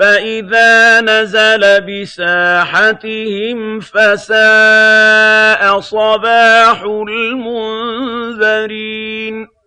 فَإِذَا نَزَلَ بِسَاحَتِهِمْ فَسَاءَ صَبَاحُ الْمُنذَرِينَ